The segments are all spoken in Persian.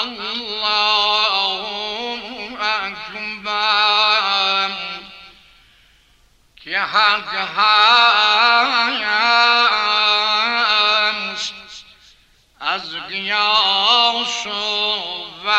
الله اکبر که هست از قیاس و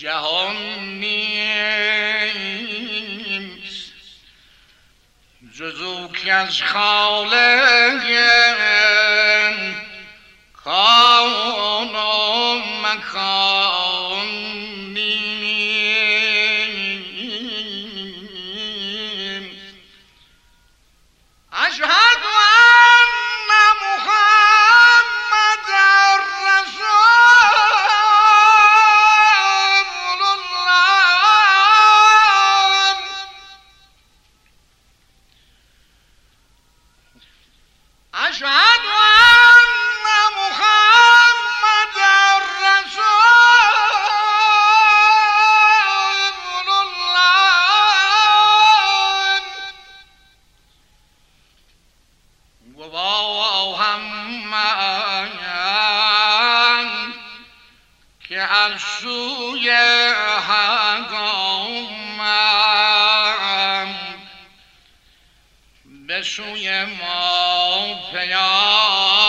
جهان نیست. جزو که از خالق کان و مکان. سوی ما پیام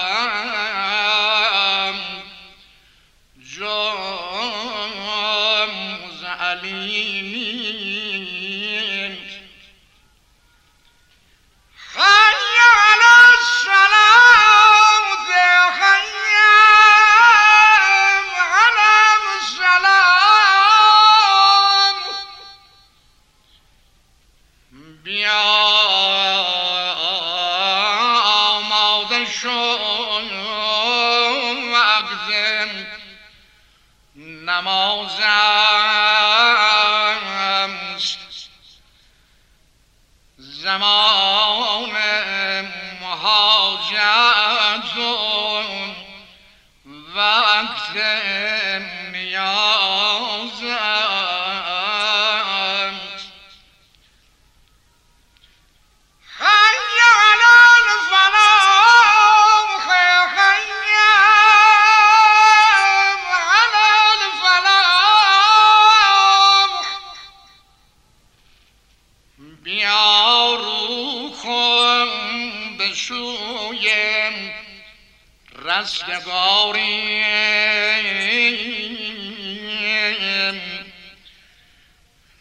نمازم رستگاریم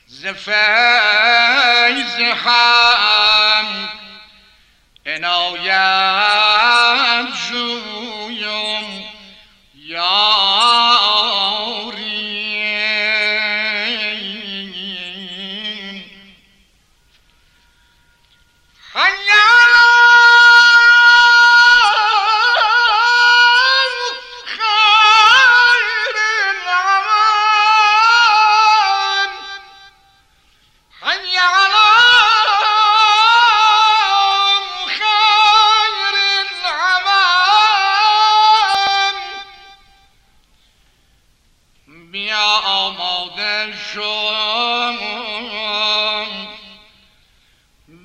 ز فیض هم عنایت.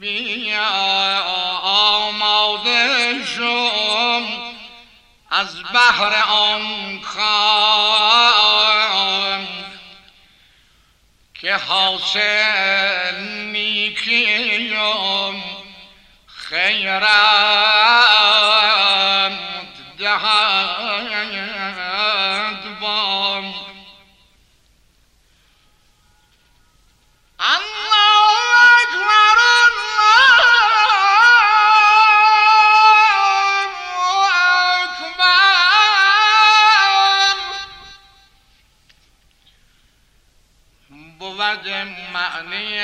بیا آماده شم. از بحر آن خام که حاصل نیکیم. خیرم معنی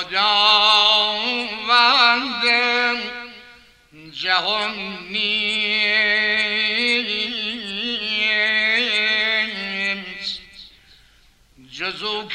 خداوند جهان نیست. جز او